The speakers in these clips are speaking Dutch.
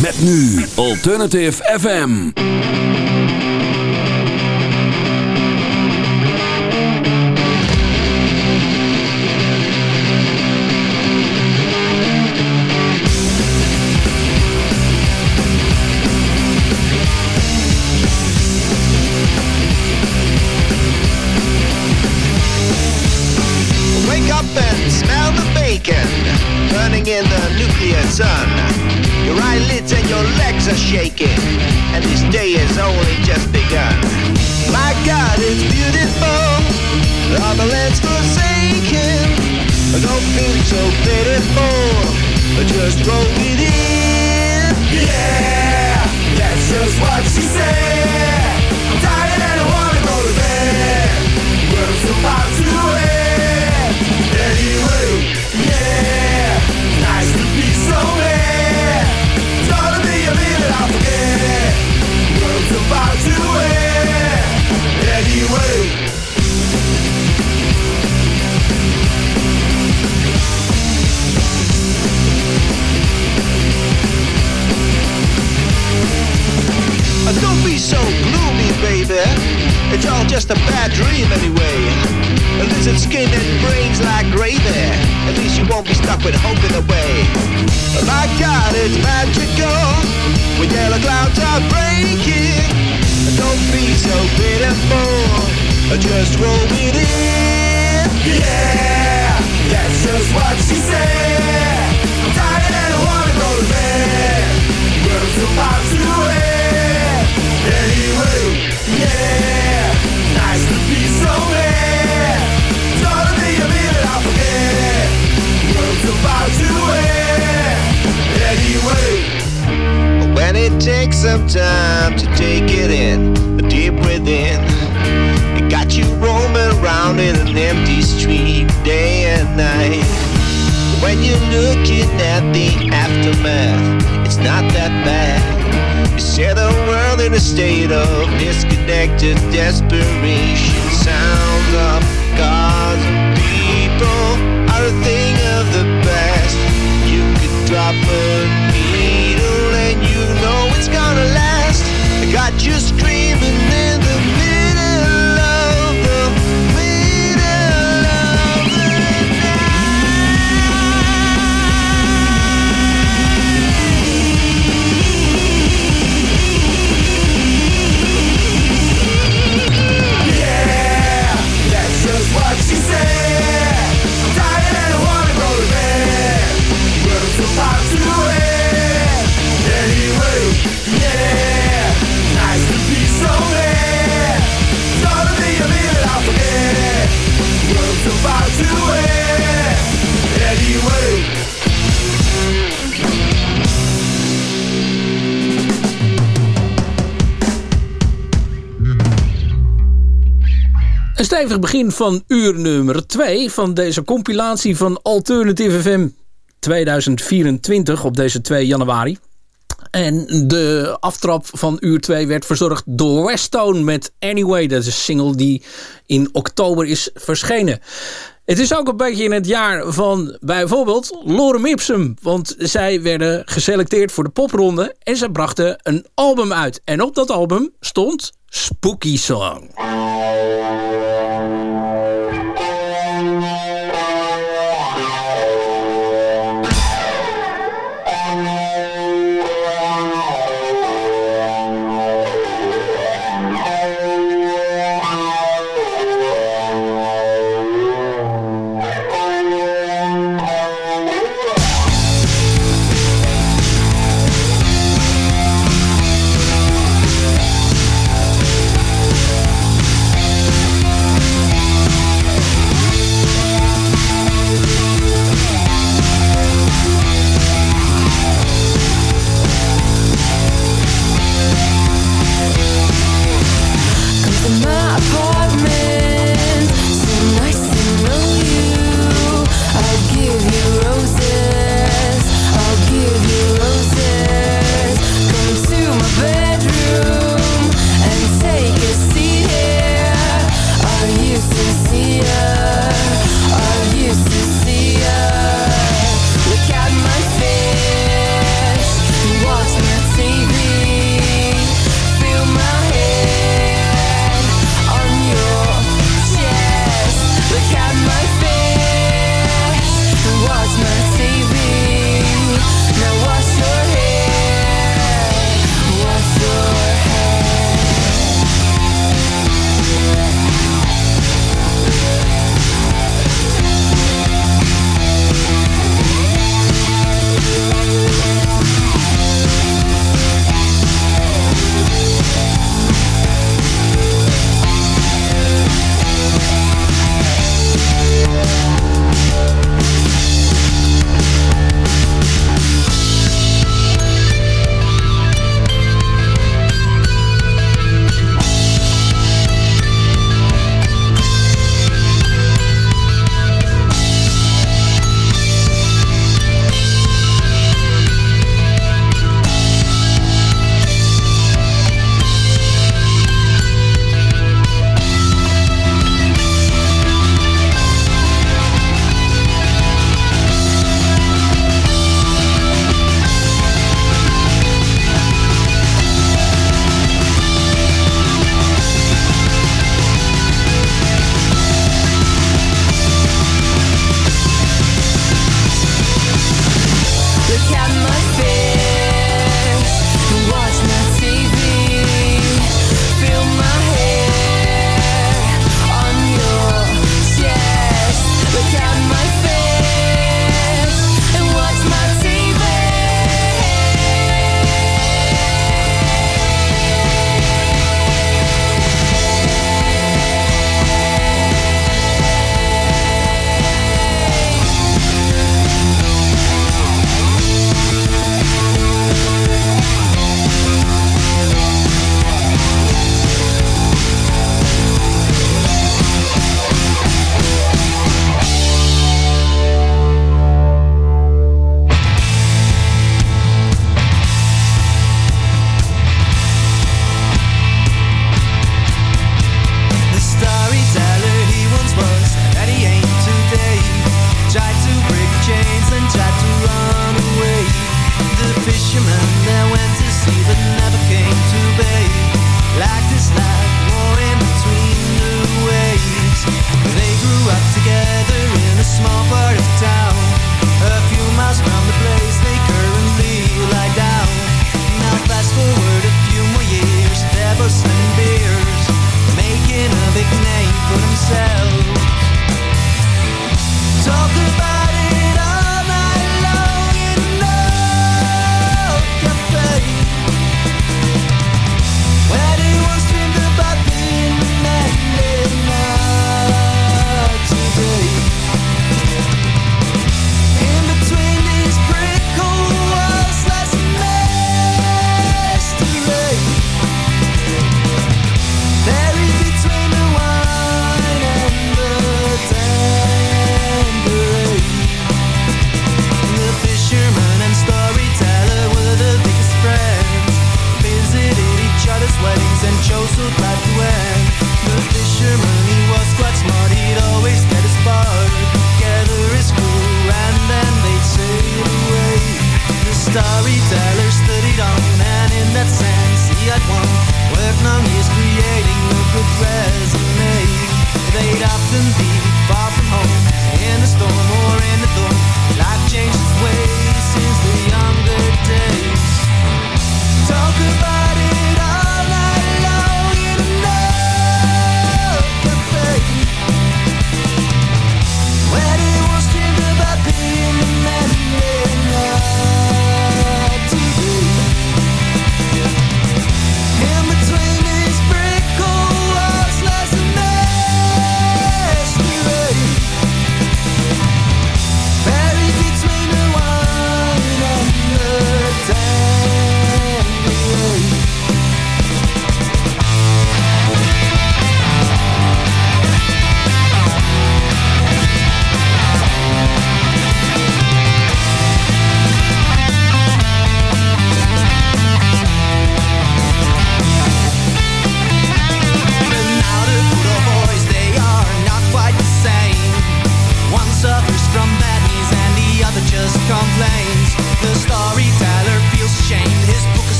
Met nu Alternative FM. Wake up and smell the bacon burning in the nuclear sun. Your eyelids and your legs are shaking, and this day has only just begun. My God, it's beautiful. All the land's forsaken. Don't feel so pitiful. Just roll it in. Yeah, that's just what she said. I'm tired and I wanna go to bed. World's about to end. Anyway, yeah, nice to be so mad. I forget. World's about to end anyway. Don't be so gloomy, baby. It's all just a bad dream anyway. A lizard skin and brains like gravy. At least you won't be stuck with hope in the way. My God, it's magical. When yellow clouds are breaking. Don't be so pitiful. Just roll it in. Yeah, that's just what she said. I'm tired and I wanna go to bed. World's about to end. Anyway, yeah, nice to be a minute. World's about to end. Anyway. When it takes some time to take it in, deep within, it got you roaming around in an empty street day and night. When you're looking at the aftermath, it's not that bad. Set the world in a state of disconnected desperation. Sounds of cars and people are a thing of the past. You could drop a stevig begin van uur nummer 2 van deze compilatie van Alternative FM 2024 op deze 2 januari. En de aftrap van uur 2 werd verzorgd door Westone met Anyway. Dat is een single die in oktober is verschenen. Het is ook een beetje in het jaar van bijvoorbeeld Lorem Ipsum. Want zij werden geselecteerd voor de popronde en ze brachten een album uit. En op dat album stond Spooky Song. see the night.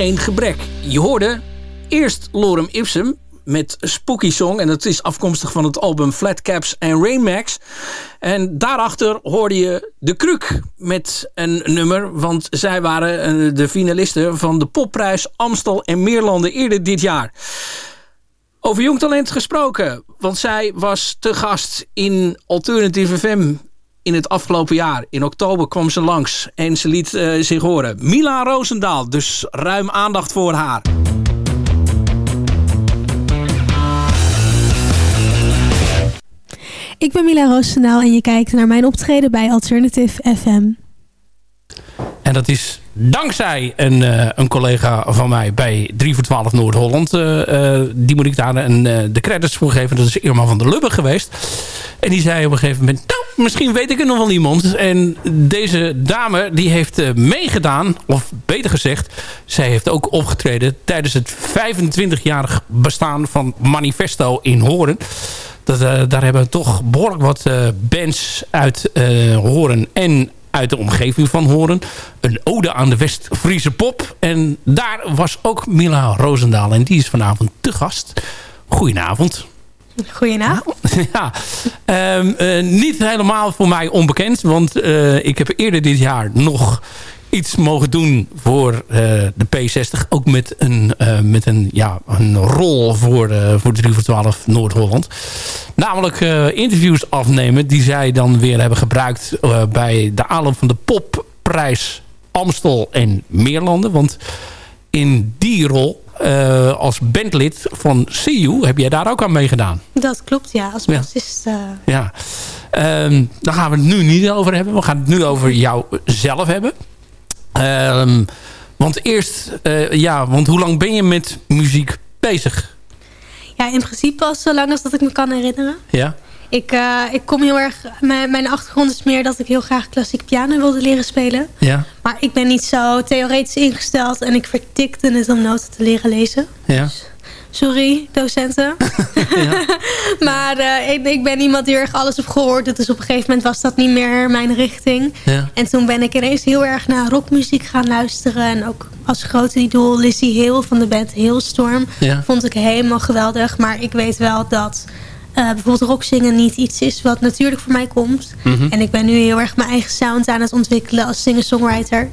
Gebrek. Je hoorde eerst Lorem Ipsum met Spooky Song. En dat is afkomstig van het album Flatcaps en Rainmax. En daarachter hoorde je De Kruk met een nummer. Want zij waren eh, de finalisten van de popprijs Amstel en Meerlanden eerder dit jaar. Over jong talent gesproken. Want zij was te gast in Alternative FM in het afgelopen jaar. In oktober kwam ze langs en ze liet eh, zich horen. Mila Roosendaal, dus ruim aandacht voor haar. Ik ben Mila Roosendaal en je kijkt naar mijn optreden bij Alternative FM. En dat is dankzij een, eh, een collega van mij bij 3 voor 12 Noord-Holland. eh, eh, die moet ik daar een, de credits voor geven. Dat is Irma van der Lubbe geweest. En die zei op een gegeven moment... Misschien weet ik er nog wel iemand. En deze dame die heeft eh, meegedaan. Of beter gezegd, zij heeft ook opgetreden... tijdens het 25-jarig bestaan van Manifesto in Horen. Dat, eh, daar hebben toch behoorlijk wat eh, bands uit Horen en uit de omgeving van Horen. Een ode aan de West-Friese pop. En daar was ook Mila Roosendaal. En die is vanavond te gast. Goedenavond. Goedenavond. ja, ehm, eh, niet helemaal voor mij onbekend. Want eh, ik heb eerder dit jaar nog iets mogen doen voor eh, de P60. Ook met een, met een, ja, een rol voor, voor 3 voor 12 Noord-Holland. Namelijk interviews afnemen die zij dan weer hebben gebruikt... bij de aanloop van de popprijs Amstel en Meerlanden. Want in die rol als bandlid van CU heb jij daar ook aan meegedaan. Dat klopt, ja. Als bassist. Ja. ja. Um, daar gaan we het nu niet over hebben. We gaan het nu over jou zelf hebben. Um, want eerst, uh, ja, want hoe lang ben je met muziek bezig? Ja, in principe al zo lang als dat ik me kan herinneren. Ja. Ik, uh, ik kom heel erg... Mijn, mijn achtergrond is meer dat ik heel graag klassiek piano wilde leren spelen. Ja. Maar ik ben niet zo theoretisch ingesteld en ik vertikte het om noten te leren lezen. Ja. Dus Sorry, docenten. maar uh, ik, ik, ben iemand die erg alles heb gehoord. Dus op een gegeven moment was dat niet meer mijn richting. Ja. En toen ben ik ineens heel erg naar rockmuziek gaan luisteren. En ook als grote idool Lizzie Hill van de band Hailstorm. Ja. Vond ik helemaal geweldig. Maar ik weet wel dat uh, bijvoorbeeld rockzingen niet iets is wat natuurlijk voor mij komt. Mm -hmm. En ik ben nu heel erg mijn eigen sound aan het ontwikkelen als singer-songwriter.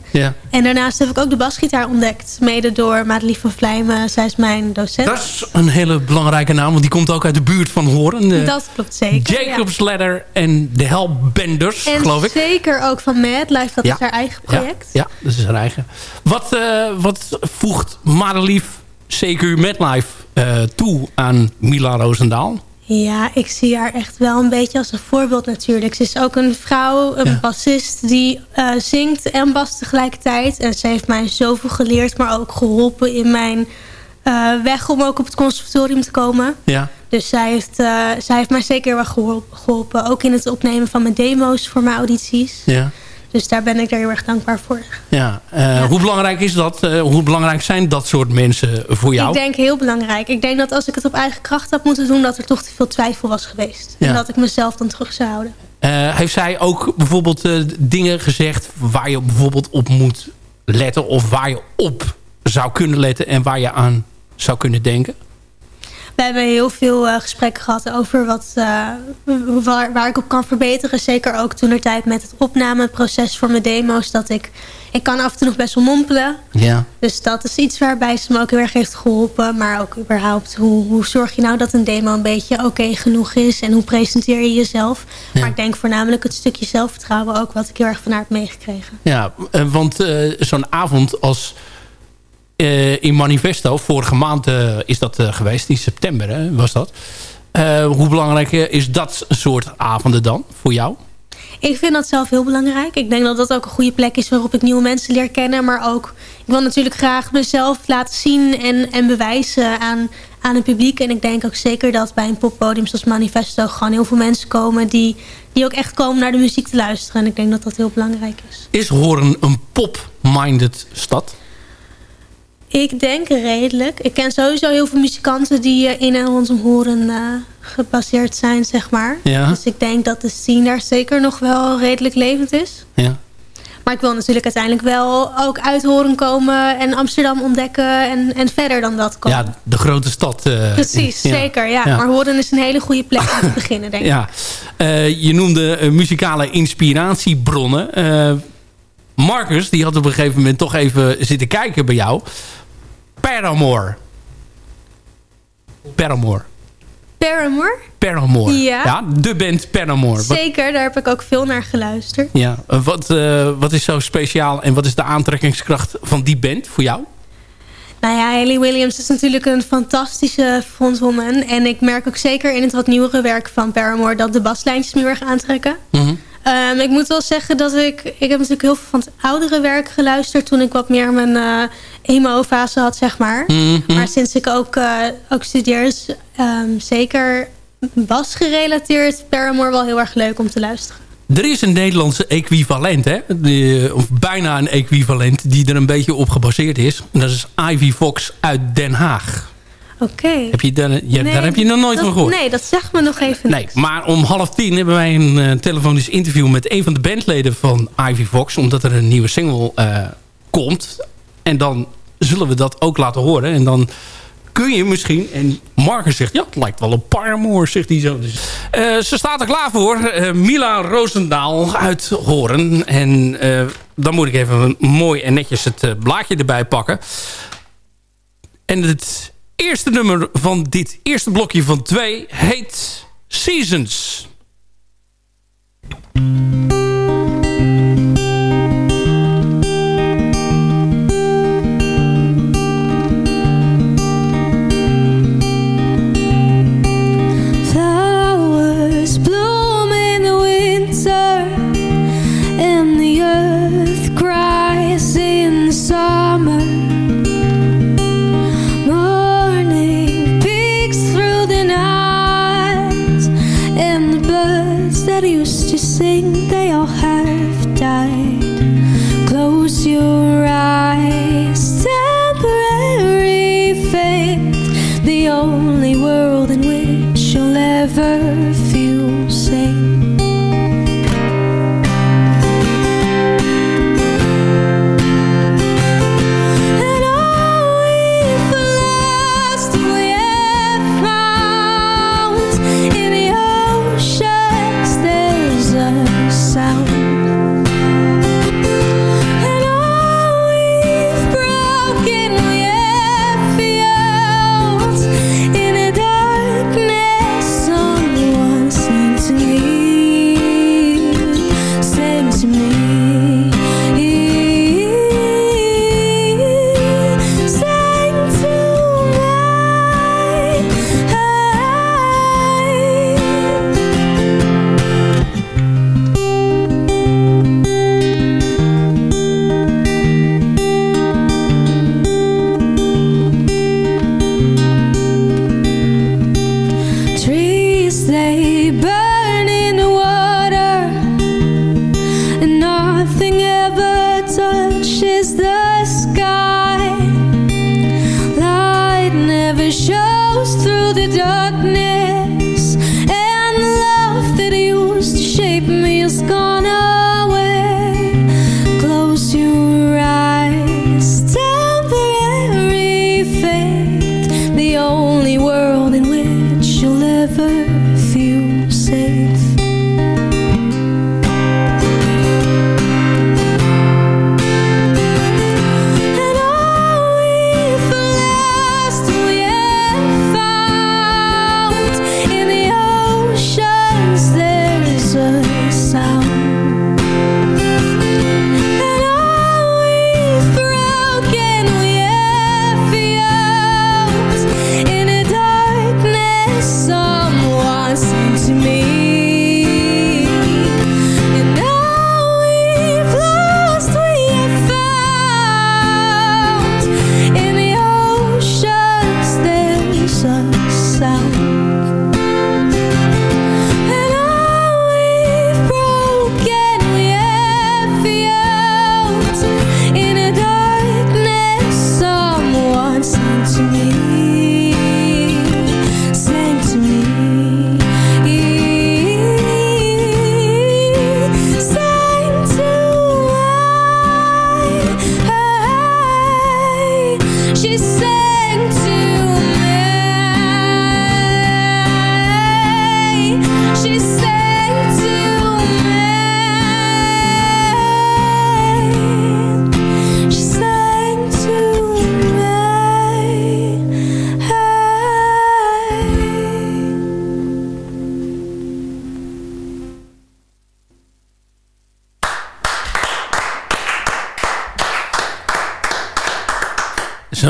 En daarnaast heb ik ook de basgitaar ontdekt. Mede door Madelief van Vlijmen. Zij is mijn docent. Dat is een hele belangrijke naam. Want die komt ook uit de buurt van Horen. De dat klopt zeker. Jacob's ja. Ladder en de Hellbenders, en geloof ik. zeker ook van Mad Life. Dat ja. is haar eigen project. Ja, ja, dat is haar eigen. Wat, uh, wat voegt Madelief CQ Madlife uh, toe aan Mila Roosendaal? Ja, ik zie haar echt wel een beetje als een voorbeeld natuurlijk. Ze is ook een vrouw, een Ja. bassist die uh, zingt en bast tegelijkertijd. En ze heeft mij zoveel geleerd, maar ook geholpen in mijn uh, weg om ook op het conservatorium te komen. Ja. Dus zij heeft, uh, zij heeft mij zeker wel geholpen, geholpen. Ook in het opnemen van mijn demo's voor mijn audities. Ja. Dus daar ben ik er heel erg dankbaar voor. Ja. Uh, Hoe belangrijk is dat? Uh, hoe belangrijk zijn dat soort mensen voor jou? Ik denk heel belangrijk. Ik denk dat als ik het op eigen kracht had moeten doen... dat er toch te veel twijfel was geweest. Ja. En dat ik mezelf dan terug zou houden. Uh, heeft zij ook bijvoorbeeld dingen gezegd... waar je bijvoorbeeld op moet letten... of waar je op zou kunnen letten... en waar je aan zou kunnen denken? We hebben heel veel uh, gesprekken gehad over wat, uh, waar, waar ik op kan verbeteren. Zeker ook toen er tijd met het opnameproces voor mijn demo's. Dat ik, ik kan af en toe nog best wel mompelen. Ja. Dus dat is iets waarbij ze me ook heel erg heeft geholpen. Maar ook überhaupt, hoe, hoe zorg je nou dat een demo een beetje oké okay genoeg is? En hoe presenteer je jezelf? Ja. Maar ik denk voornamelijk het stukje zelfvertrouwen ook. Wat ik heel erg van haar heb meegekregen. Ja, uh, want zo'n avond als... Uh, in Manifesto, vorige maand uh, is dat uh, geweest, in september hè, was dat. hoe belangrijk is dat soort avonden dan voor jou? Ik vind dat zelf heel belangrijk. Ik denk dat dat ook een goede plek is waarop ik nieuwe mensen leer kennen. Maar ook, ik wil natuurlijk graag mezelf laten zien en, en bewijzen aan, aan het publiek. En ik denk ook zeker dat bij een poppodium zoals Manifesto... gewoon heel veel mensen komen die, die ook echt komen naar de muziek te luisteren. En ik denk dat dat heel belangrijk is. Is Horen een pop-minded stad? Ik denk redelijk. Ik ken sowieso heel veel muzikanten die in en rondom Horen uh, gebaseerd zijn, zeg maar. Ja. Dus ik denk dat de scene daar zeker nog wel redelijk levend is. Ja. Maar ik wil natuurlijk uiteindelijk wel ook uit Horen komen en Amsterdam ontdekken en, en verder dan dat komen. Ja, de grote stad. Uh, Precies, ja. zeker. Ja. Ja. Maar Horen is een hele goede plek om te beginnen, denk ik. Ja. Uh, je noemde muzikale inspiratiebronnen. Marcus, die had op een gegeven moment toch even zitten kijken bij jou. Paramore. Paramore. Paramore? Paramore. Ja. ja de band Paramore. Zeker, daar heb ik ook veel naar geluisterd. Ja, wat, uh, wat is zo speciaal en wat is de aantrekkingskracht van die band voor jou? Nou ja, Hayley Williams is natuurlijk een fantastische frontwoman. En ik merk ook zeker in het wat nieuwere werk van Paramore... dat de baslijntjes me heel erg aantrekken. Mm -hmm. Um, ik moet wel zeggen dat ik... Ik heb natuurlijk heel veel van het oudere werk geluisterd... toen ik wat meer mijn uh, emo-fase had, zeg maar. Mm -hmm. Maar sinds ik ook, uh, ook studeer... is um, zeker bas gerelateerd... Paramore wel heel erg leuk om te luisteren. Er is een Nederlandse equivalent, hè? Of bijna een equivalent... die er een beetje op gebaseerd is. En dat is Ivy Fox uit Den Haag. Oké. Okay. Heb je nee, daar heb je nog nooit dat, van gehoord? Nee, dat zegt me nog even Nee, niks. maar om half tien hebben wij een uh, telefonisch interview... met een van de bandleden van Ivy Fox. Omdat er een nieuwe single uh, komt. En dan zullen we dat ook laten horen. En dan kun je misschien... En Marcus zegt, ja, het lijkt wel een Paramore, zegt hij zo. Dus, eh, ze staat er klaar voor. Eh, Mila Roosendaal uit Horen. En eh, dan moet ik even mooi en netjes het eh, blaadje erbij pakken. En het eerste nummer van dit eerste blokje van twee heet Seasons.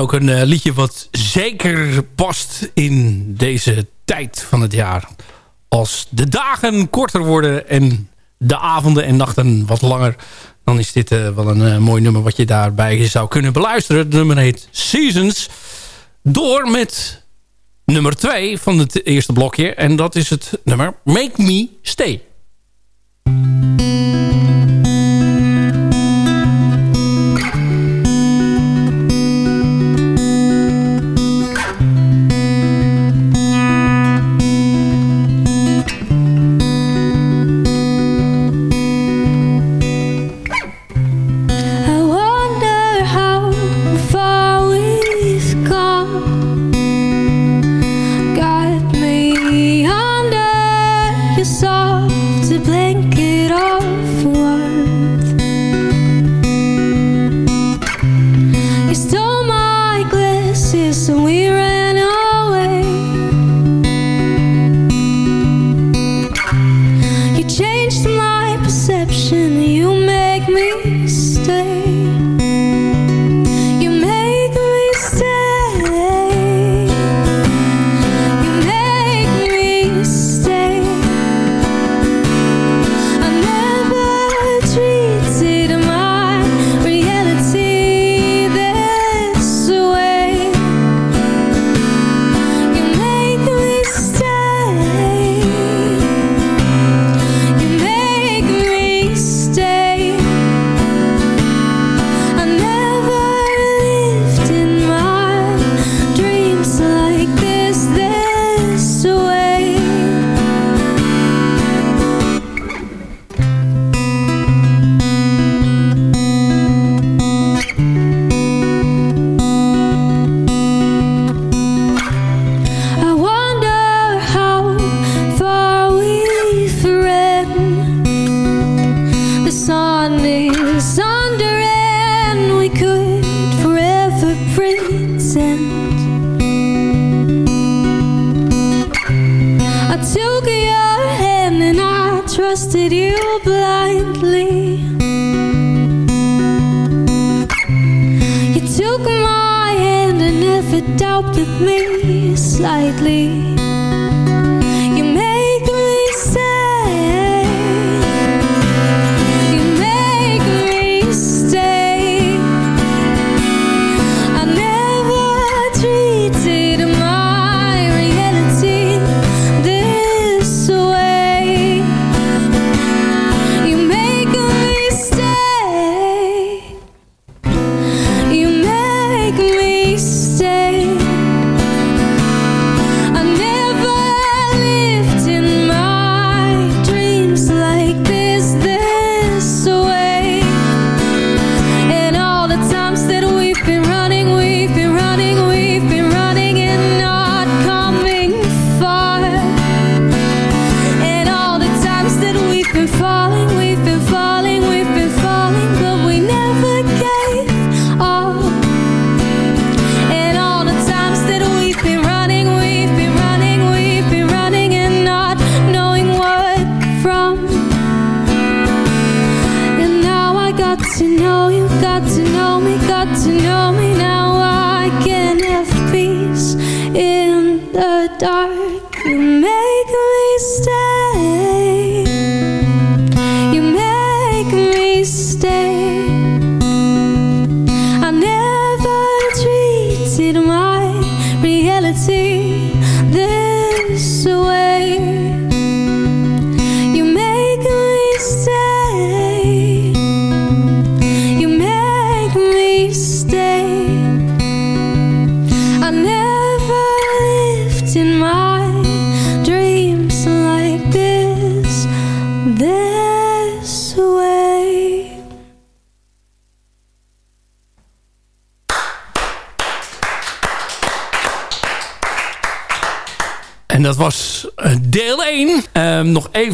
Ook een eh, liedje wat zeker past in deze tijd van het jaar. Als de dagen korter worden en de avonden en nachten wat langer... dan is dit eh, wel een eh, mooi nummer wat je daarbij zou kunnen beluisteren. Het nummer heet Seasons. Door met nummer 2 van het eerste blokje. En dat is het nummer Make Me Stay.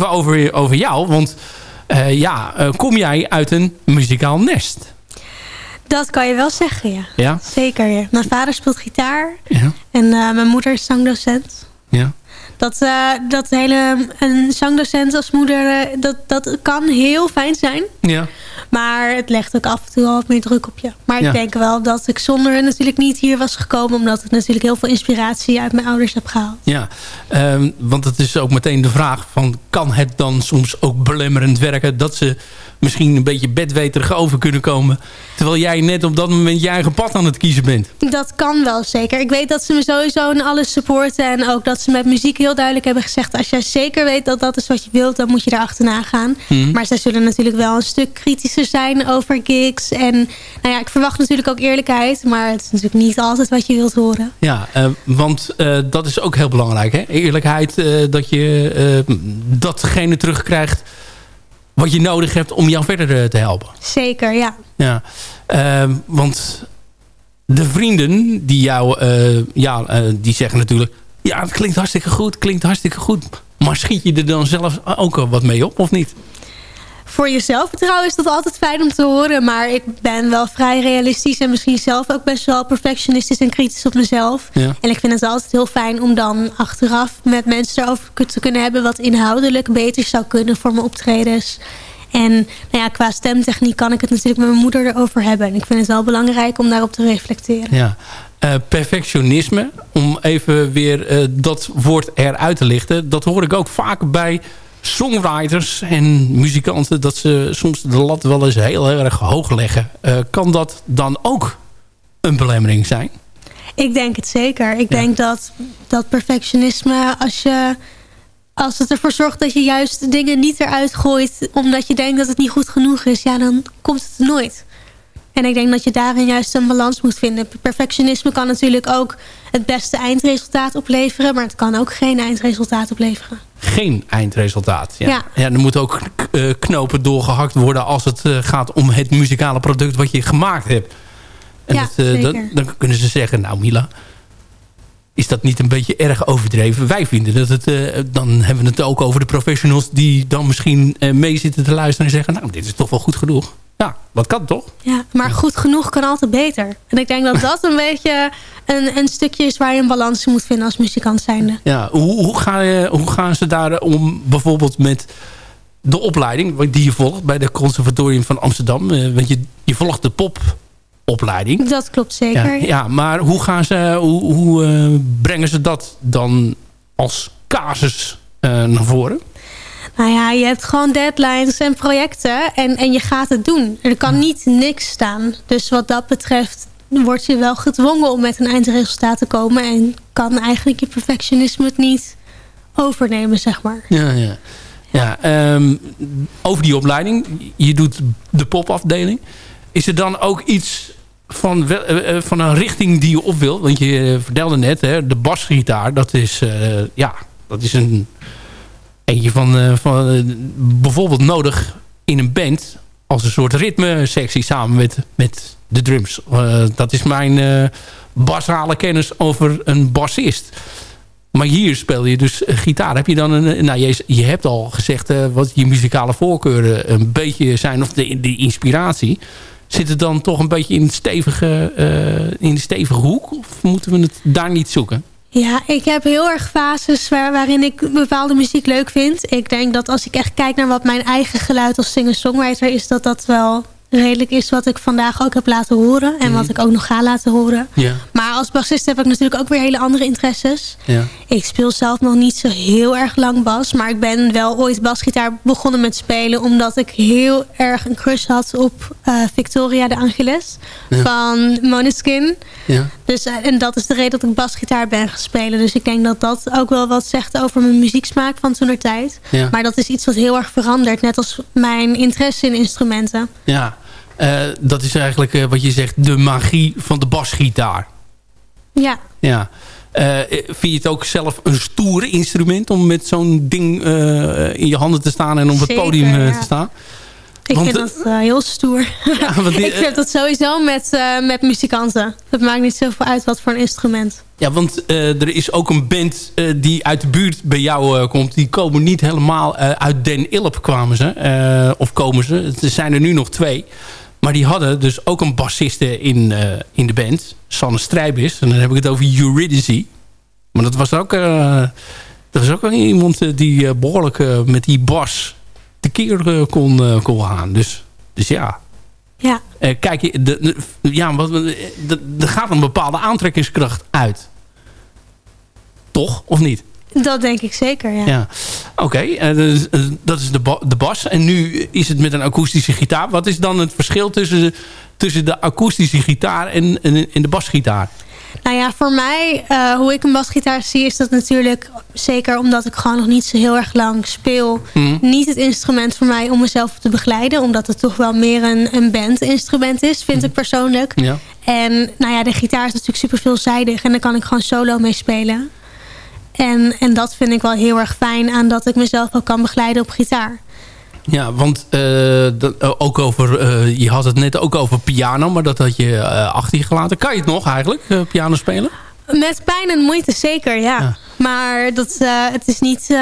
Even over, over jou. Want eh, ja, eh, kom jij uit een muzikaal nest? Dat kan je wel zeggen, ja. Ja? Zeker, ja. Mijn vader speelt gitaar. Ja? En eh, mijn moeder is zangdocent. Ja? Dat, eh, dat hele, een zangdocent als moeder, eh, dat, dat kan heel fijn zijn. Ja. Maar het legt ook af en toe al wat meer druk op je. Maar ik denk wel dat ik zonder natuurlijk niet hier was gekomen. Omdat ik natuurlijk heel veel inspiratie uit mijn ouders heb gehaald. Ja, ehm, want het is ook meteen de vraag van... kan het dan soms ook belemmerend werken... dat ze misschien een beetje bedweterig over kunnen komen... terwijl jij net op dat moment je eigen pad aan het kiezen bent? Dat kan wel zeker. Ik weet dat ze me sowieso in alles supporten. En ook dat ze met muziek heel duidelijk hebben gezegd... als jij zeker weet dat dat is wat je wilt, dan moet je daar achterna gaan. Mhm. Maar zij zullen natuurlijk wel een stuk kritischer zijn over gigs. En nou ja, ik verwacht natuurlijk ook eerlijkheid. Maar het is natuurlijk niet altijd wat je wilt horen. Ja, eh, want eh, dat is ook heel belangrijk. Hè? Eerlijkheid, eh, dat je datgene terugkrijgt... wat je nodig hebt om jou verder eh, te helpen. Zeker, ja. Ja, Ehm, want de vrienden die jou, eh, ja, eh, die zeggen natuurlijk... ja, het klinkt hartstikke goed, klinkt hartstikke goed. Maar schiet je er dan zelf ook wat mee op, of niet? Voor je zelfvertrouwen is dat altijd fijn om te horen. Maar ik ben wel vrij realistisch. En misschien zelf ook best wel perfectionistisch en kritisch op mezelf. Ja. En ik vind het altijd heel fijn om dan achteraf met mensen erover te kunnen hebben... wat inhoudelijk beter zou kunnen voor mijn optredens. En nou ja, qua stemtechniek kan ik het natuurlijk met mijn moeder erover hebben. En ik vind het wel belangrijk om daarop te reflecteren. Ja. Eh, perfectionisme, om even weer eh, dat woord eruit te lichten... dat hoor ik ook vaak bij songwriters en muzikanten... dat ze soms de lat wel eens heel erg hoog leggen. Eh, kan dat dan ook een belemmering zijn? Ik denk het zeker. Ik Ja. denk dat, dat perfectionisme, als, je, als het ervoor zorgt dat je juist dingen niet eruit gooit... omdat je denkt dat het niet goed genoeg is, ja, dan komt het nooit. En ik denk dat je daarin juist een balans moet vinden. Perfectionisme kan natuurlijk ook het beste eindresultaat opleveren... maar het kan ook geen eindresultaat opleveren. geen eindresultaat. Ja. Ja. Ja. er moeten ook eh, knopen doorgehakt worden als het eh, gaat om het muzikale product wat je gemaakt hebt. En Ja, dat, eh, dat- dan kunnen ze zeggen, nou Mila, is dat niet een beetje erg overdreven? Wij vinden dat het, dan hebben we het ook over de professionals die dan misschien mee zitten te luisteren en zeggen, nou dit is toch wel goed genoeg. Ja, dat kan toch? Ja, maar goed genoeg kan altijd beter. En ik denk dat dat een beetje een, een stukje is... waar je een balans moet vinden als muzikant zijnde. Ja, hoe, hoe, ga je, hoe gaan ze daar om bijvoorbeeld met de opleiding die je volgt bij de Conservatorium van Amsterdam. Eh, want je, je volgt de popopleiding. Dat klopt zeker. Ja, ja, maar hoe, gaan ze, hoe, hoe eh, brengen ze dat dan als casus eh, naar voren? Nou ja, je hebt gewoon deadlines en projecten en, en je gaat het doen. Er kan niet niks staan. Dus wat dat betreft word je wel gedwongen om met een eindresultaat te komen... en kan eigenlijk je perfectionisme het niet overnemen, zeg maar. Ja, ja. ja ehm, over die opleiding. Je doet de popafdeling. Is er dan ook iets van, eh, eh, van een richting die je op wil? Want je vertelde net, hè, de basgitaar, dat is, eh, ja, dat is een eentje van, eh, van eh, bijvoorbeeld nodig in een band als een soort ritmesectie samen met, met de drums. Eh, dat is mijn eh, basale kennis over een bassist. Maar hier speel je dus gitaar. Heb je dan een... Nou, je, je hebt al gezegd wat je muzikale voorkeuren een beetje zijn. Of de, de inspiratie. Zit het dan toch een beetje in, het stevige, in de stevige hoek? Of moeten we het daar niet zoeken? Ja, ik heb heel erg fases waar, waarin ik bepaalde muziek leuk vind. Ik denk dat als ik echt kijk naar wat mijn eigen geluid als singer-songwriter is... dat dat wel redelijk is wat ik vandaag ook heb laten horen. En wat ik ook nog ga laten horen. Ja. Maar als bassist heb ik natuurlijk ook weer hele andere interesses. Ja. Ik speel zelf nog niet zo heel erg lang bas. Maar ik ben wel ooit basgitaar begonnen met spelen. Omdat ik heel erg een crush had op eh, Victoria de Angeles. Van Måneskin. Ja. Dus, eh, en dat is de reden dat ik basgitaar ben gaan spelen. Dus ik denk dat dat ook wel wat zegt over mijn muzieksmaak van toen tijd. Ja. Maar dat is iets wat heel erg verandert. Net als mijn interesse in instrumenten. ja. Eh, dat is eigenlijk wat je zegt, de magie van de basgitaar. Ja, Ja. Eh, vind je het ook zelf een stoer instrument om met zo'n ding eh, in je handen te staan en op het podium eh, ja. te staan? ik Want, vind dat heel stoer. Ja, want die- ik heb dat sowieso met, met muzikanten. Het maakt niet zoveel uit wat voor een instrument. Ja, want er is ook een band die uit de buurt bij jou komt. Die komen niet helemaal uit Den Ilp kwamen ze. of komen ze. Er zijn er nu nog twee. Maar die hadden dus ook een bassiste in, eh, in de band. Sanne Strijbis. En dan heb ik het over Eurydice. Maar dat was ook, eh, dat was ook iemand eh, die eh, behoorlijk eh, met die bas tekeer kon, kon gaan. Dus, dus ja, Ja, kijk, je, de, de- ja, wat, er gaat een bepaalde aantrekkingskracht uit. Toch? Of niet? Dat denk ik zeker, ja. Ja. Oké, eh, dus, eh, dat is de, ba- de bas. En nu is het met een akoestische gitaar. Wat is dan het verschil tussen, tussen de akoestische gitaar en, en, en de basgitaar? Nou ja, voor mij, eh, hoe ik een basgitaar zie, is dat natuurlijk... zeker omdat ik gewoon nog niet zo heel erg lang speel... Mhm. niet het instrument voor mij om mezelf te begeleiden. Omdat het toch wel meer een, een bandinstrument is, vind ik persoonlijk. Ja. En nou ja, de gitaar is natuurlijk super veelzijdig. En daar kan ik gewoon solo mee spelen. En, en dat vind ik wel heel erg fijn aan dat ik mezelf ook kan begeleiden op gitaar. Ja, want eh, dat, eh, ook over, eh, je had het net ook over piano, maar dat had je eh, achter je gelaten. Kan je het nog eigenlijk, piano spelen? Met pijn en moeite zeker, ja. Ja. Maar dat, het is niet...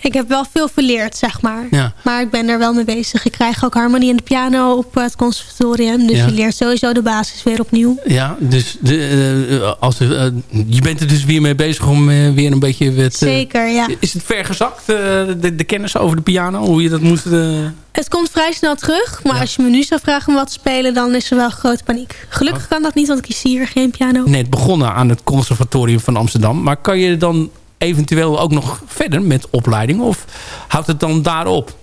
eh, ik heb wel veel verleerd, zeg maar. Ja. Maar ik ben er wel mee bezig. Ik krijg ook harmonie en de piano op het conservatorium. Dus Ja. je leert sowieso de basis weer opnieuw. Ja, dus de, eh, als, er, eh, je bent er dus weer mee bezig om eh, weer een beetje... Eh, Zeker, ja. Is het vergezakt, eh, de, de kennis over de piano? Hoe je dat moest... eh, Het komt vrij snel terug. Maar Ja. als je me nu zou vragen om wat te spelen... dan is er wel grote paniek. Gelukkig kan dat niet, want ik zie hier geen piano. net begonnen aan het conservatorium van Amsterdam. Maar kan je dan eventueel ook nog verder met opleiding? Of houdt het dan daarop?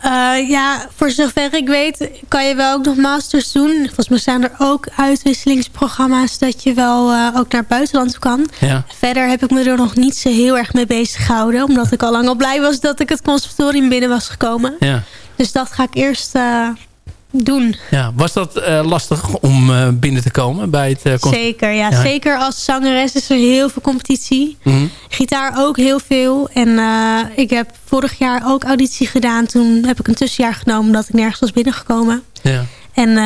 Eh, ja, voor zover ik weet kan je wel ook nog masters doen. Volgens mij zijn er ook uitwisselingsprogramma's... dat je wel eh, ook naar het buitenland kan. Ja. Verder heb ik me er nog niet zo heel erg mee bezig gehouden. Omdat ik al lang al blij was dat ik het conservatorium binnen was gekomen. Ja. Dus dat ga ik eerst eh, doen. Ja, was dat eh, lastig om eh, binnen te komen bij het uh, Zeker, ja. Ja. Zeker als zangeres is er heel veel competitie. Mhm. Gitaar ook heel veel. En ik heb vorig jaar ook auditie gedaan. Toen heb ik een tussenjaar genomen omdat ik nergens was binnengekomen. Ja. En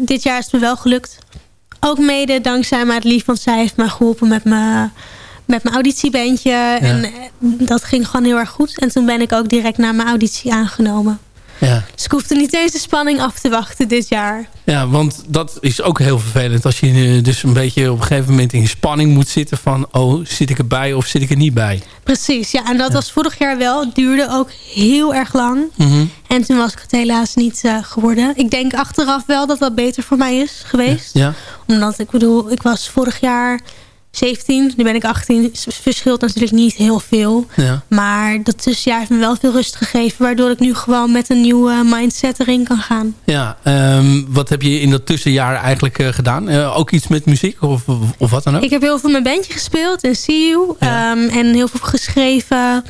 dit jaar is het me wel gelukt. Ook mede dankzij Maat Lief, want zij heeft mij geholpen met mijn, met mijn auditiebandje. En dat ging gewoon heel erg goed. En toen ben ik ook direct na mijn auditie aangenomen. Ja. Dus ik hoefde niet eens de spanning af te wachten dit jaar. ja, want dat is ook heel vervelend. Als je eh, dus een beetje op een gegeven moment in spanning moet zitten van... oh, zit ik erbij of zit ik er niet bij? Precies, ja. En dat was vorig jaar wel. Het duurde ook heel erg lang. Mhm. En toen was ik het helaas niet eh, geworden. Ik denk achteraf wel dat dat beter voor mij is geweest. Ja, Omdat ik bedoel, ik was vorig jaar 17, nu ben ik 18. Het verschilt natuurlijk niet heel veel. ja. Maar dat tussenjaar heeft me wel veel rust gegeven. Waardoor ik nu gewoon met een nieuwe mindset erin kan gaan. ja ehm, wat heb je in dat tussenjaar eigenlijk eh, gedaan? Eh, ook iets met muziek of, of, wat dan ook? Ik heb heel veel mijn bandje gespeeld in See You. Ja. ehm, en heel veel geschreven.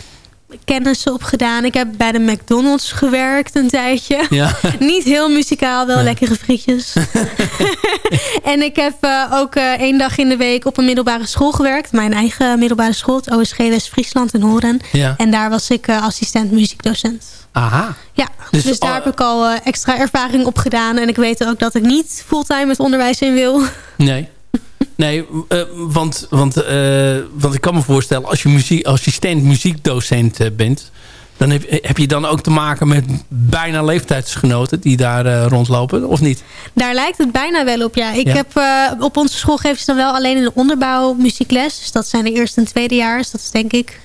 Kennissen opgedaan. Ik heb bij de McDonald's gewerkt een tijdje. Ja, Niet heel muzikaal, wel lekkere frietjes. en ik heb eh, ook eh, één dag in de week op een middelbare school gewerkt. Mijn eigen middelbare school, het OSG West-Friesland in Horen. ja. En daar was ik eh, assistent muziekdocent. Aha. Ja, Dus, dus, daar heb ik al extra ervaring op gedaan. En ik weet ook dat ik niet fulltime het onderwijs in wil. Nee. Nee, eh, want, want, eh, want ik kan me voorstellen... als je muziek, assistent muziekdocent eh, bent... dan heb, heb je dan ook te maken met bijna leeftijdsgenoten... die daar rondlopen, of niet? Daar lijkt het bijna wel op, ja. Ik Ja. heb op onze school geven ze dan wel alleen in de onderbouw muziekles. Dus dat zijn de eerste en tweedejaars. Dat is denk ik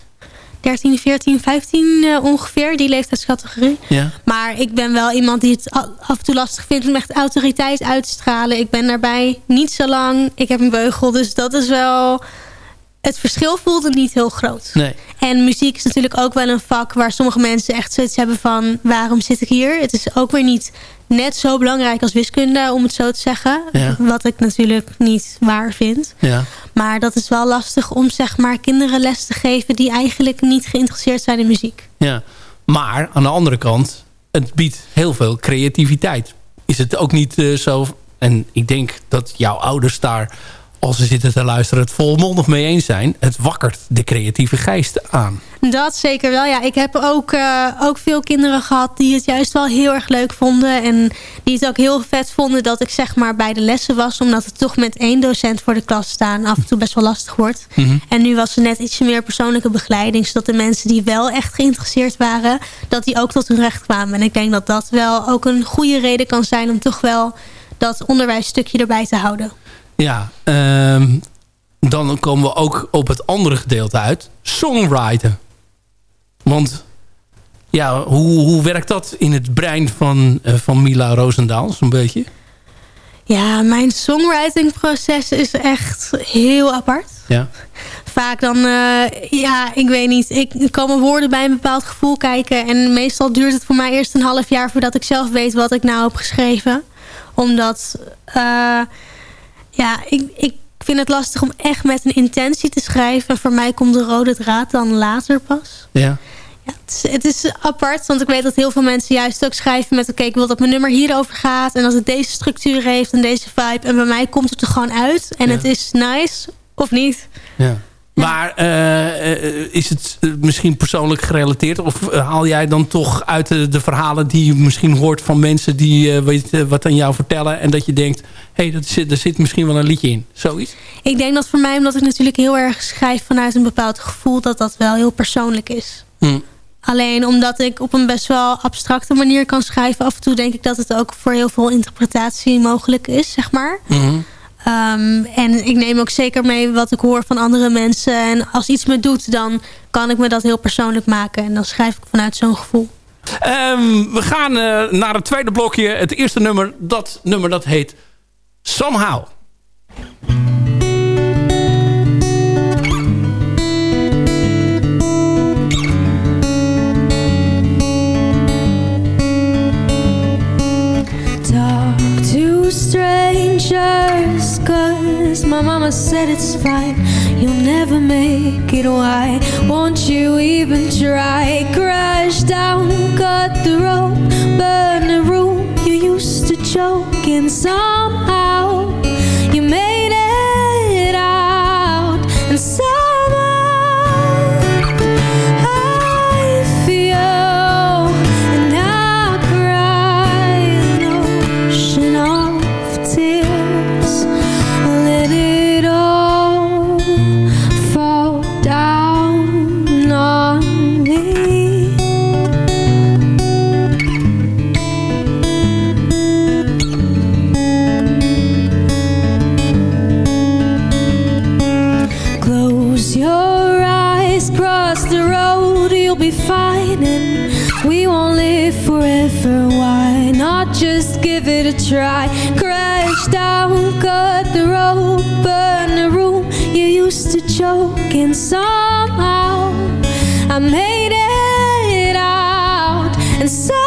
13, 14, 15 eh, ongeveer, die leeftijdscategorie. Ja. Maar ik ben wel iemand die het af en toe lastig vindt om echt autoriteit uit te stralen. Ik ben daarbij niet zo lang. Ik heb een beugel, dus dat is wel... Het verschil voelde niet heel groot. Nee. En muziek is natuurlijk ook wel een vak waar sommige mensen echt zoiets hebben van... waarom zit ik hier? Het is ook weer niet net zo belangrijk als wiskunde, om het zo te zeggen. Ja. Wat ik natuurlijk niet waar vind. Ja. Maar dat is wel lastig om zeg maar kinderen les te geven... die eigenlijk niet geïnteresseerd zijn in muziek. ja. Maar aan de andere kant... het biedt heel veel creativiteit. Is het ook niet eh, zo... en ik denk dat jouw ouders daar... als ze zitten te luisteren het volmondig mee eens zijn... het wakkert de creatieve geest aan. Dat zeker wel. Ja, ik heb ook, eh, ook veel kinderen gehad die het juist wel heel erg leuk vonden. En die het ook heel vet vonden dat ik zeg maar bij de lessen was. Omdat het toch met één docent voor de klas staan af en toe best wel lastig wordt. En nu was er net ietsje meer persoonlijke begeleiding. Zodat de mensen die wel echt geïnteresseerd waren, dat die ook tot hun recht kwamen. En ik denk dat dat wel ook een goede reden kan zijn om toch wel dat onderwijsstukje erbij te houden. Ja, ehm, dan komen we ook op het andere gedeelte uit. Songwriten. Want ja, hoe, hoe werkt dat in het brein van, eh, van Mila Roosendaal zo'n beetje? Ja, mijn songwritingproces is echt heel apart. Ja. Vaak dan, eh, ja, ik weet niet. Ik mijn woorden bij een bepaald gevoel kijken. En meestal duurt het voor mij eerst een half jaar voordat ik zelf weet wat ik nou heb geschreven. Omdat, eh, ja, ik, ik vind het lastig om echt met een intentie te schrijven. En voor mij komt de rode draad dan later pas. Ja. Ja, het, is, het is apart, want ik weet dat heel veel mensen juist ook schrijven met... oké, ik wil dat mijn nummer hierover gaat... en dat het deze structuur heeft en deze vibe. En bij mij komt het er gewoon uit. En Ja. het is nice, of niet. ja. Maar eh, eh, is het eh, misschien persoonlijk gerelateerd? Of haal jij dan toch uit de, de verhalen die je misschien hoort van mensen... die weet, wat aan jou vertellen en dat je denkt... hey, zit, er zit misschien wel een liedje in. Zoiets? Ik denk dat voor mij, omdat ik natuurlijk heel erg schrijf... vanuit een bepaald gevoel, dat dat wel heel persoonlijk is. Hm. Alleen omdat ik op een best wel abstracte manier kan schrijven... af en toe denk ik dat het ook voor heel veel interpretatie mogelijk is, zeg maar. Mhm. Ehm, en ik neem ook zeker mee wat ik hoor van andere mensen. En als iets me doet, dan kan ik me dat heel persoonlijk maken. En dan schrijf ik vanuit zo'n gevoel. Ehm, we gaan eh, naar het tweede blokje. Het eerste nummer, dat nummer dat heet Somehow. Talk to strangers, cause my mama said it's fine. You'll never make it. Why won't you even try? Crash down, cut the rope, burn the room. You used to joke, and somehow give it a try? Crash down, cut the rope, burn the room. You used to choke, and somehow I made it out. And somehow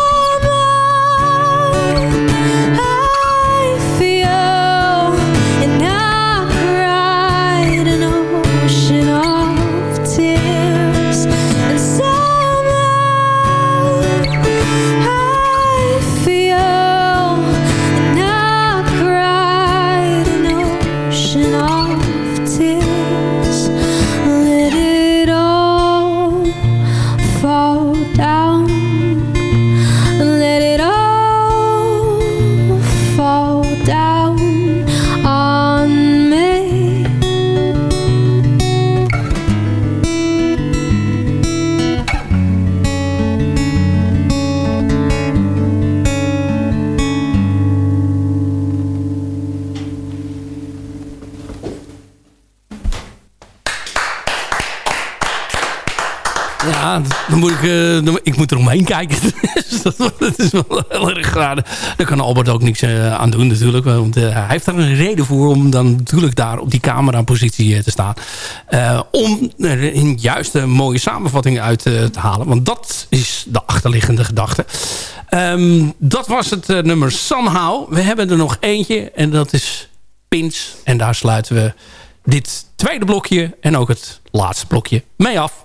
eh, ik moet er omheen kijken. Dus dat, is wel heel erg raar. Daar kan Albert ook niks eh, aan doen natuurlijk. Want eh, hij heeft er een reden voor om dan natuurlijk daar op die camerapositie te staan. Om er een juiste mooie samenvatting uit te halen. Want dat is de achterliggende gedachte. Ehm, dat was het nummer Somehow. We hebben er nog eentje en dat is Pins. En daar sluiten we dit tweede blokje en ook het laatste blokje mee af.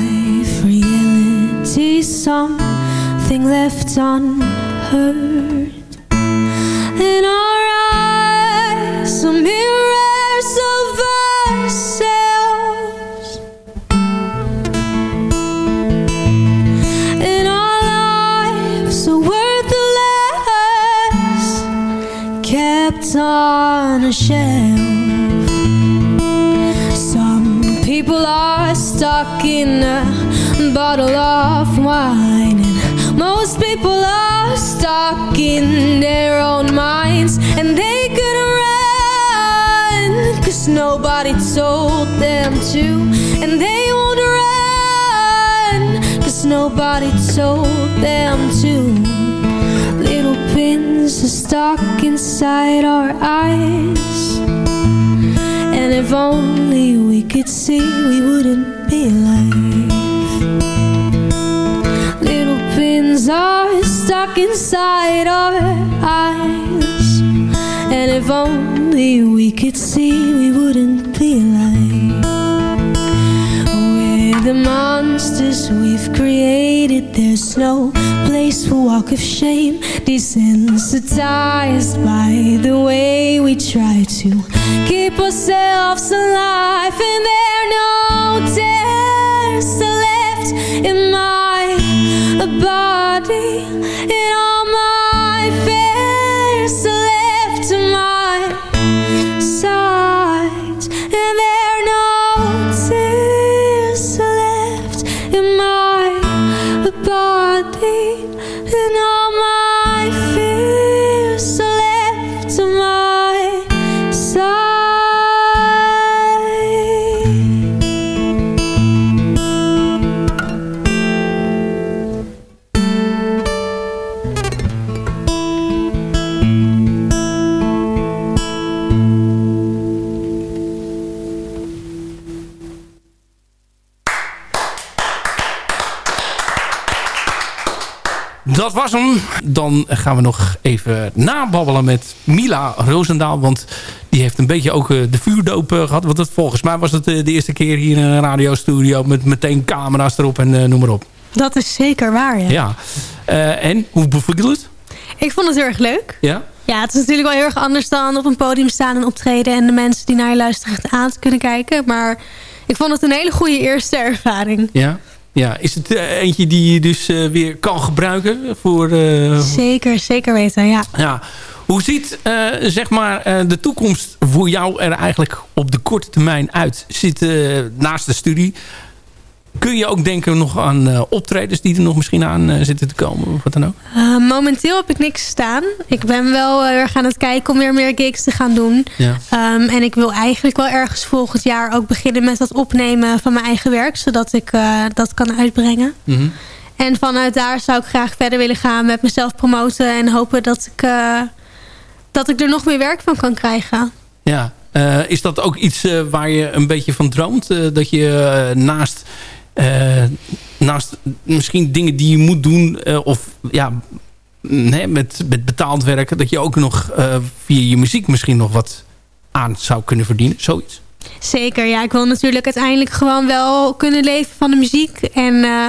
Reality, something left unheard. In our eyes, are mirrors of ourselves. In our lives, are worthless, kept on a shelf. Some people are stuck in a bottle of and most people are stuck in their own minds, and they couldn't run, cause nobody told them to, and they won't run, cause nobody told them to. Little pins are stuck inside our eyes. And if only we could see, we wouldn't be alive. Pins are stuck inside our eyes. And if only we could see, we wouldn't be alive. We're the monsters we've created. There's no place for walk of shame. Desensitized by the way we try to keep ourselves alive. And there are no tears left in my body. And Dat was hem. Dan gaan we nog even nababbelen met Mila Roosendaal. Want die heeft een beetje ook eh, de vuurdoop eh, gehad. Want volgens mij was het eh, de eerste keer hier in een radiostudio... met meteen camera's erop en noem maar op. Dat is zeker waar, ja. Ja. En, hoe beviel het? Ik vond het heel erg leuk. Ja? Ja, het is natuurlijk wel heel erg anders dan op een podium staan en optreden... en de mensen die naar je luisteren aan te kunnen kijken. Maar Ik vond het een hele goede eerste ervaring. Ja? Ja, is het eh, eentje die je dus eh, weer kan gebruiken voor... eh, Zeker, zeker weten, ja. ja. Hoe ziet zeg maar, de toekomst voor jou er eigenlijk op de korte termijn uit? Zit naast de studie... Kun je ook denken nog aan eh, optredens die er nog misschien aan eh, zitten te komen? Of wat dan ook? Eh, momenteel heb ik niks staan. Ik ben wel heel erg aan het kijken om weer meer gigs te gaan doen. Ja. Ehm, en ik wil eigenlijk wel ergens volgend jaar ook beginnen met het opnemen van mijn eigen werk. Zodat ik dat kan uitbrengen. Mhm. En vanuit daar zou ik graag verder willen gaan met mezelf promoten. En hopen dat ik, dat ik er nog meer werk van kan krijgen. Ja. Is dat ook iets waar je een beetje van droomt? Dat je naast, naast misschien dingen die je moet doen... eh, of ja, nee, met, met betaald werken... dat je ook nog eh, via je muziek misschien nog wat aan zou kunnen verdienen? Zoiets? Zeker, ja. Ik wil natuurlijk uiteindelijk gewoon wel kunnen leven van de muziek. En eh,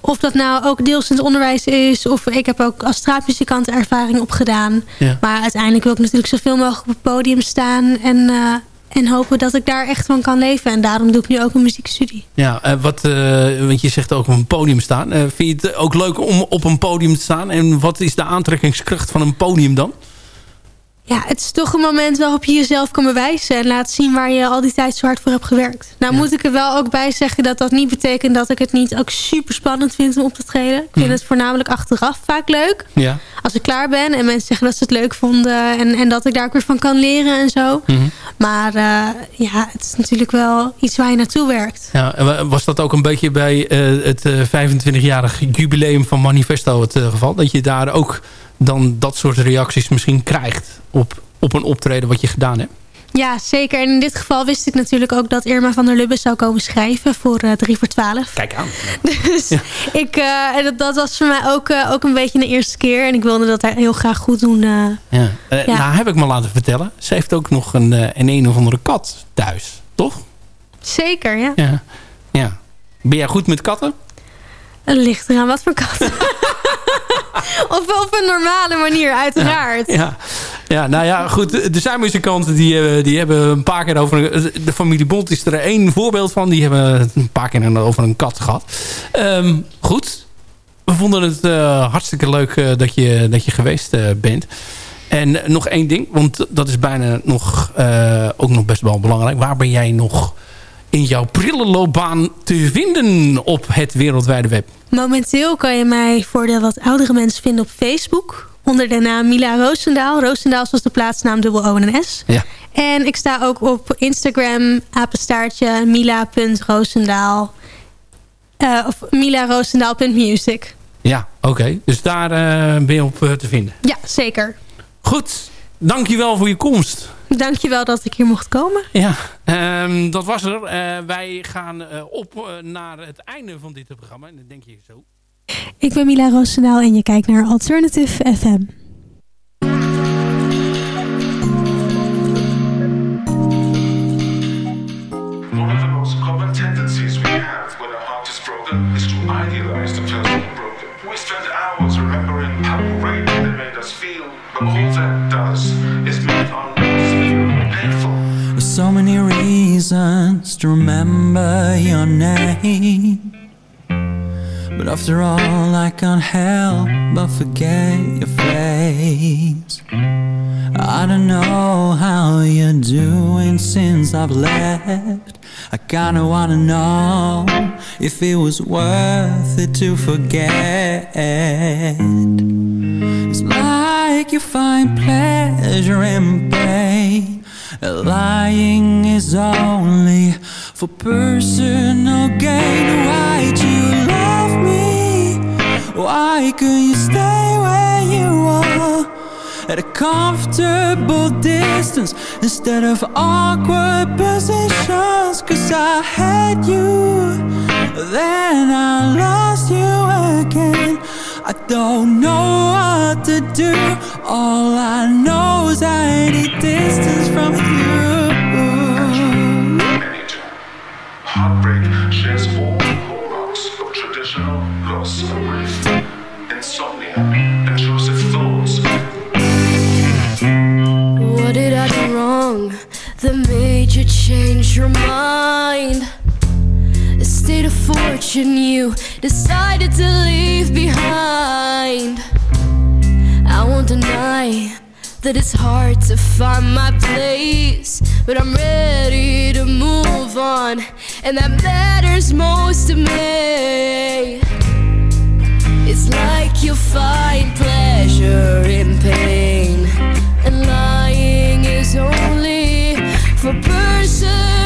of dat nou ook deels in het onderwijs is... of ik heb ook als straatmuzikant ervaring opgedaan. Ja. Maar uiteindelijk wil ik natuurlijk zoveel mogelijk op het podium staan... en, eh, en hopen dat ik daar echt van kan leven. En daarom doe ik nu ook een muziekstudie. Ja, eh, wat, eh, want je zegt ook op een podium staan. Eh, vind je het ook leuk om op een podium te staan? En wat is de aantrekkingskracht van een podium dan? Ja, het is toch een moment waarop je jezelf kan bewijzen... en laat zien waar je al die tijd zo hard voor hebt gewerkt. Nou Ja. moet ik er wel ook bij zeggen dat dat niet betekent... dat ik het niet ook super spannend vind om op te treden. Ik vind Mhm. het voornamelijk achteraf vaak leuk. Ja. Als ik klaar ben en mensen zeggen dat ze het leuk vonden... en, en dat ik daar ook weer van kan leren en zo. Mhm. Maar eh, ja, het is natuurlijk wel iets waar je naartoe werkt. Ja, was dat ook een beetje bij eh, het eh, 25-jarig jubileum van Manifesto het eh, geval? Dat je daar ook dan dat soort reacties misschien krijgt op, op een optreden wat je gedaan hebt? Ja, zeker. En in dit geval wist ik natuurlijk ook dat Irma van der Lubbe zou komen schrijven... voor eh 3 voor 12. Kijk aan. Dus ik, en dat, dat was voor mij ook, eh, ook een beetje een eerste keer. En ik wilde dat heel graag goed doen. Ja. Ja. Nou heb ik me laten vertellen. Ze heeft ook nog een, een een of andere kat thuis. Toch? Zeker, ja. Ja. ja. Ben jij goed met katten? Het ligt eraan wat voor kat. of op een normale manier, uiteraard. Ja. ja, nou ja, goed. Er zijn muzikanten die, eh, die hebben een paar keer over... De familie Bond is er één voorbeeld van. Die hebben een paar keer over een kat gehad. Ehm, goed. We vonden het eh, hartstikke leuk eh, dat, je, dat je geweest bent. En nog één ding, want dat is bijna nog, ook nog best wel belangrijk. Waar ben jij nog in jouw prille loopbaan te vinden op het wereldwijde web? Momenteel kan je mij voor de wat oudere mensen vinden op Facebook. Onder de naam Mila Roosendaal. Roosendaal zoals de plaatsnaam dubbel O en S. Ja. En ik sta ook op Instagram, apenstaartje, mila.roosendaal. Eh of milaroosendaal.music. Ja, oké. Dus daar eh, ben je op eh, te vinden. Ja, zeker. Goed, dankjewel voor je komst. Dankjewel dat ik hier mocht komen. Ja, ehm, dat was er. Eh, wij gaan eh, op eh, naar het einde van dit programma. En dan denk je zo. Ik ben Mila Roosendaal en je kijkt naar Alternative FM. One of the most common tendencies we have when our heart is broken is to idealize the person broken. We spend hours remembering how great they made us feel, but all that so many reasons to remember your name. But after all, I can't help but forget your face. I don't know how you're doing since I've left. I kinda wanna know if it was worth it to forget. It's like you find pleasure in pain. Lying is only for personal gain. Why'd you love me? Why could you stay where you are? At a comfortable distance instead of awkward positions. Cause I had you, then I lost you again. I don't know what to do. All I know is I need distance from you. Anytime. Heartbreak shares all the hallmarks of traditional loss and grief. Insomnia, intrusive thoughts, What did I do wrong that made you change your mind? Fortune you decided to leave behind. I won't deny that it's hard to find my place, but I'm ready to move on, and that matters most to me. It's like you find pleasure in pain, and lying is only for personal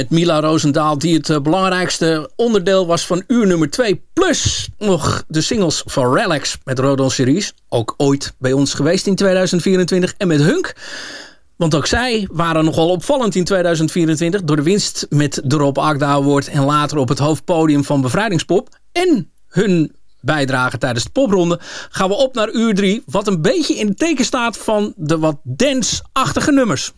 met Mila Roosendaal, die het eh, belangrijkste onderdeel was van uur nummer 2. Plus nog de singles van Relax met Rodon Series. Ook ooit bij ons geweest in 2024. En met Hunk. Want ook zij waren nogal opvallend in 2024... door de winst met de Rob Agda Award... en later op het hoofdpodium van Bevrijdingspop. En hun bijdrage tijdens de popronde... gaan we op naar uur 3... wat een beetje in het teken staat van de wat dance-achtige nummers.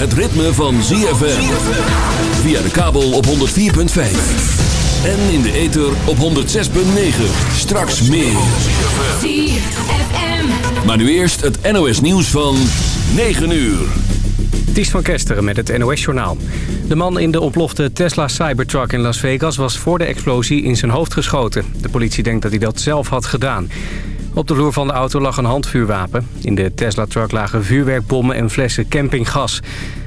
Het ritme van ZFM. Via de kabel op 104.5. En in de ether op 106.9. Straks meer. Maar nu eerst het NOS nieuws van 9 uur. Ties van Kesteren met het NOS-journaal. De man in de oplofte Tesla Cybertruck in Las Vegas was voor de explosie in zijn hoofd geschoten. De politie denkt dat hij dat zelf had gedaan. Op de vloer van de auto lag een handvuurwapen. In de Tesla-truck lagen vuurwerkbommen en flessen campinggas.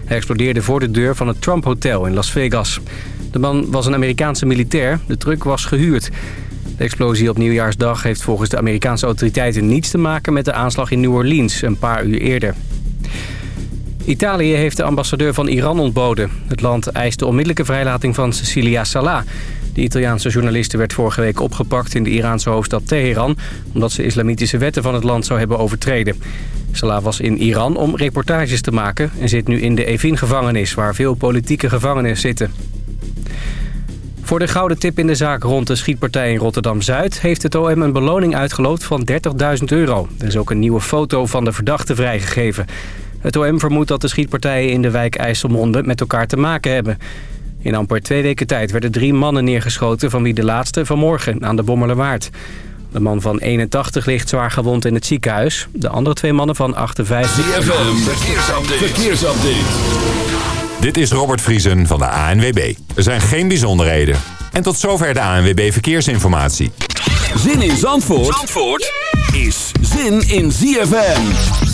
Hij explodeerde voor de deur van het Trump Hotel in Las Vegas. De man was een Amerikaanse militair. De truck was gehuurd. De explosie op Nieuwjaarsdag heeft volgens de Amerikaanse autoriteiten niets te maken met de aanslag in New Orleans een paar uur eerder. Italië heeft de ambassadeur van Iran ontboden. Het land eist de onmiddellijke vrijlating van Cecilia Salah. De Italiaanse journaliste werd vorige week opgepakt in de Iraanse hoofdstad Teheran... omdat ze islamitische wetten van het land zou hebben overtreden. Salah was in Iran om reportages te maken... en zit nu in de Evin-gevangenis, waar veel politieke gevangenen zitten. Voor de gouden tip in de zaak rond de schietpartij in Rotterdam-Zuid... heeft het OM een beloning uitgeloofd van 30.000 euro. Er is ook een nieuwe foto van de verdachte vrijgegeven. Het OM vermoedt dat de schietpartijen in de wijk IJsselmonde met elkaar te maken hebben. In amper twee weken tijd werden drie mannen neergeschoten... van wie de laatste vanmorgen aan de Bommelerwaard. De man van 81 ligt zwaar gewond in het ziekenhuis. De andere twee mannen van 58... ZFM, verkeersupdate. verkeersupdate. Dit is Robert Vriesen van de ANWB. Er zijn geen bijzonderheden. En tot zover de ANWB Verkeersinformatie. Zin in Zandvoort, Zandvoort is zin in ZFM.